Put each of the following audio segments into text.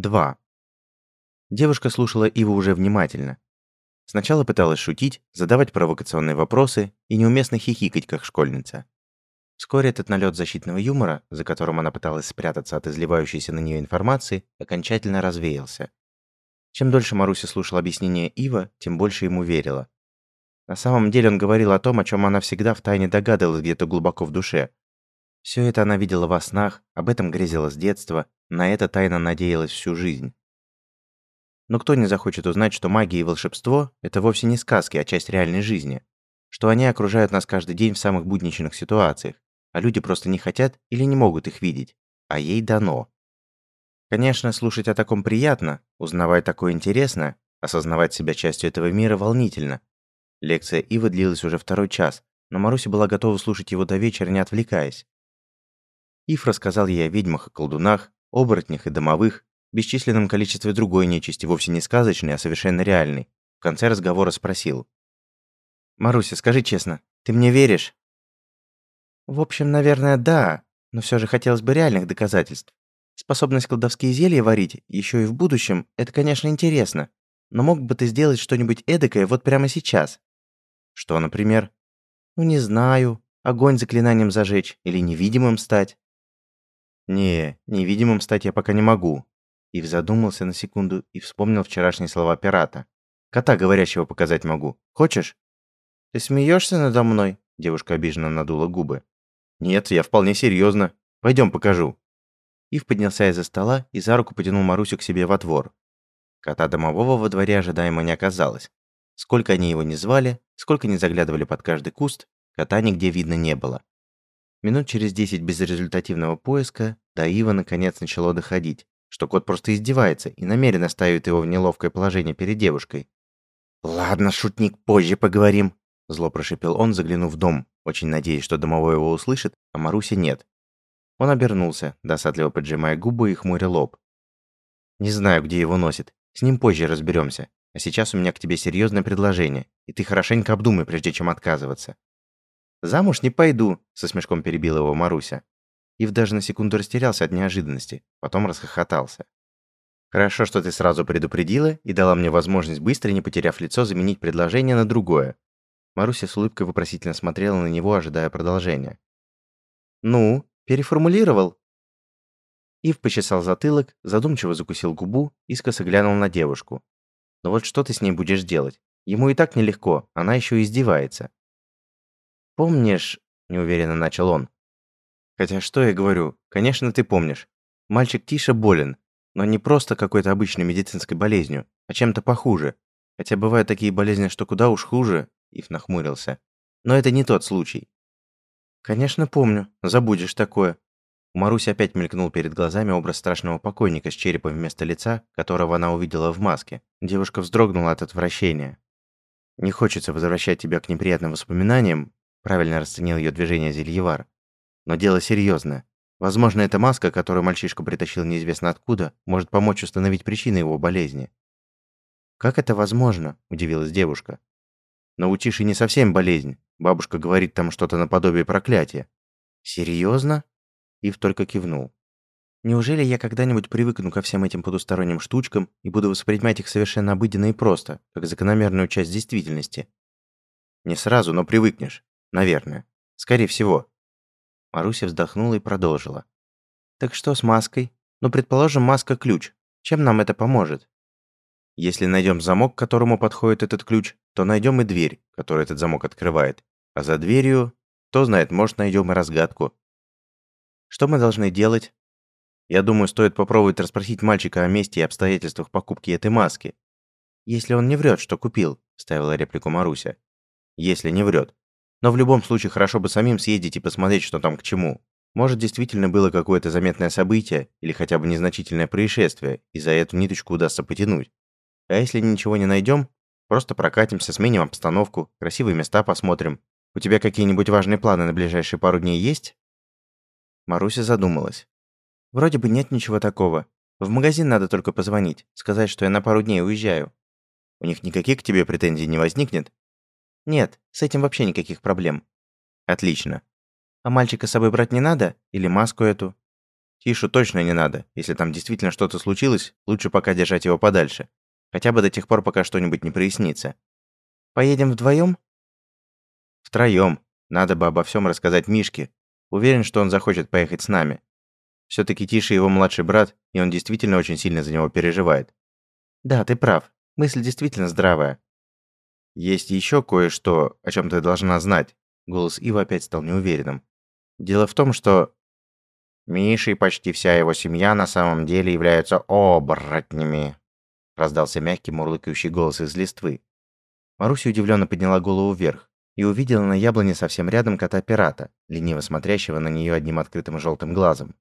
2. Девушка слушала Иву уже внимательно. Сначала пыталась шутить, задавать провокационные вопросы и неуместно хихикать, как школьница. Вскоре этот налет защитного юмора, за которым она пыталась спрятаться от изливающейся на нее информации, окончательно развеялся. Чем дольше Маруся слушала объяснения Ива, тем больше ему верила. На самом деле он говорил о том, о чем она всегда втайне догадывалась где-то глубоко в душе. Все это она видела во снах, об этом грезила с детства, на это тайно надеялась всю жизнь. Но кто не захочет узнать, что магия и волшебство – это вовсе не сказки, а часть реальной жизни? Что они окружают нас каждый день в самых будничных ситуациях, а люди просто не хотят или не могут их видеть, а ей дано. Конечно, слушать о таком приятно, узнавать такое интересно, осознавать себя частью этого мира волнительно. Лекция Ивы длилась уже второй час, но Маруся была готова слушать его до вечера, не отвлекаясь. Ив рассказал ей о ведьмах и колдунах, оборотнях и домовых, бесчисленном количестве другой нечисти, вовсе не сказочной, а совершенно реальной. В конце разговора спросил. «Маруся, скажи честно, ты мне веришь?» «В общем, наверное, да, но все же хотелось бы реальных доказательств. Способность колдовские зелья варить, еще и в будущем, это, конечно, интересно. Но мог бы ты сделать что-нибудь эдакое вот прямо сейчас?» «Что, например?» «Ну, не знаю. Огонь заклинанием зажечь или невидимым стать?» «Не, невидимым стать я пока не могу. Ив задумался на секунду и вспомнил вчерашние слова пирата. «Кота говорящего показать могу. Хочешь?» «Ты смеешься надо мной?» Девушка обиженно надула губы. «Нет, я вполне серьезно. Пойдем покажу». Ив поднялся из-за стола и за руку потянул Марусю к себе во двор. Кота домового во дворе ожидаемо не оказалось. Сколько они его не звали, сколько не заглядывали под каждый куст, кота нигде видно не было. Минут через десять безрезультативного поиска до Ива наконец начало доходить что кот просто издевается и намеренно ставит его в неловкое положение перед девушкой. «Ладно, шутник, позже поговорим», – зло прошипел он, заглянув в дом, очень надеясь, что домовой его услышит, а Маруси нет. Он обернулся, досадливо поджимая губы и хмуря лоб. «Не знаю, где его носит. С ним позже разберемся. А сейчас у меня к тебе серьезное предложение, и ты хорошенько обдумай, прежде чем отказываться». «Замуж не пойду», – со смешком перебил его Маруся. Ив даже на секунду растерялся от неожиданности, потом расхохотался. «Хорошо, что ты сразу предупредила и дала мне возможность, быстро не потеряв лицо, заменить предложение на другое». Маруся с улыбкой вопросительно смотрела на него, ожидая продолжения. «Ну, переформулировал?» Ив почесал затылок, задумчиво закусил губу, искоса глянул на девушку. «Но вот что ты с ней будешь делать? Ему и так нелегко, она еще издевается». «Помнишь...» – неуверенно начал он. Хотя что я говорю, конечно, ты помнишь. Мальчик Тиша болен, но не просто какой-то обычной медицинской болезнью, а чем-то похуже. Хотя бывают такие болезни, что куда уж хуже, Ив нахмурился. Но это не тот случай. Конечно, помню. Забудешь такое. У Маруси опять мелькнул перед глазами образ страшного покойника с черепом вместо лица, которого она увидела в маске. Девушка вздрогнула от отвращения. Не хочется возвращать тебя к неприятным воспоминаниям, правильно расценил ее движение Зельевар. Но дело серьезное. Возможно, эта маска, которую мальчишка притащил неизвестно откуда, может помочь установить причины его болезни. «Как это возможно?» – удивилась девушка. «Но у Тиши не совсем болезнь. Бабушка говорит там что-то наподобие проклятия». «Серьезно?» Ив только кивнул. «Неужели я когда-нибудь привыкну ко всем этим потусторонним штучкам и буду воспринимать их совершенно обыденно и просто, как закономерную часть действительности?» «Не сразу, но привыкнешь. Наверное. Скорее всего. Маруся вздохнула и продолжила. «Так что с маской? Ну, предположим, маска – ключ. Чем нам это поможет?» «Если найдем замок, к которому подходит этот ключ, то найдем и дверь, которую этот замок открывает. А за дверью, кто знает, может, найдем и разгадку». «Что мы должны делать?» «Я думаю, стоит попробовать расспросить мальчика о месте и обстоятельствах покупки этой маски». «Если он не врет, что купил», – ставила реплику Маруся. «Если не врет. Но в любом случае хорошо бы самим съездить и посмотреть, что там к чему. Может, действительно было какое-то заметное событие или хотя бы незначительное происшествие, и за эту ниточку удастся потянуть. А если ничего не найдем, просто прокатимся, сменим обстановку, красивые места посмотрим. У тебя какие-нибудь важные планы на ближайшие пару дней есть? Маруся задумалась. Вроде бы нет ничего такого. В магазин надо только позвонить, сказать, что я на пару дней уезжаю. У них никаких к тебе претензий не возникнет? Нет, с этим вообще никаких проблем. Отлично. А мальчика с собой брать не надо? Или маску эту? Тишу точно не надо. Если там действительно что-то случилось, лучше пока держать его подальше. Хотя бы до тех пор, пока что-нибудь не прояснится. Поедем вдвоем? Втроем. Надо бы обо всем рассказать Мишке. Уверен, что он захочет поехать с нами. Все-таки Тиша его младший брат, и он действительно очень сильно за него переживает. Да, ты прав. Мысль действительно здравая. Есть еще кое-что, о чем ты должна знать. Голос Ива опять стал неуверенным. Дело в том, что Миша и почти вся его семья на самом деле являются оборотнями. Раздался мягкий мурлыкающий голос из листвы. Маруся удивленно подняла голову вверх и увидела на яблоне совсем рядом кота-пирата, лениво смотрящего на нее одним открытым желтым глазом.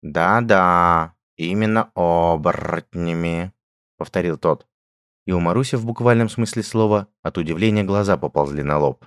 «Да-да, именно оборотнями», — повторил тот. И у Маруси в буквальном смысле слова от удивления глаза поползли на лоб.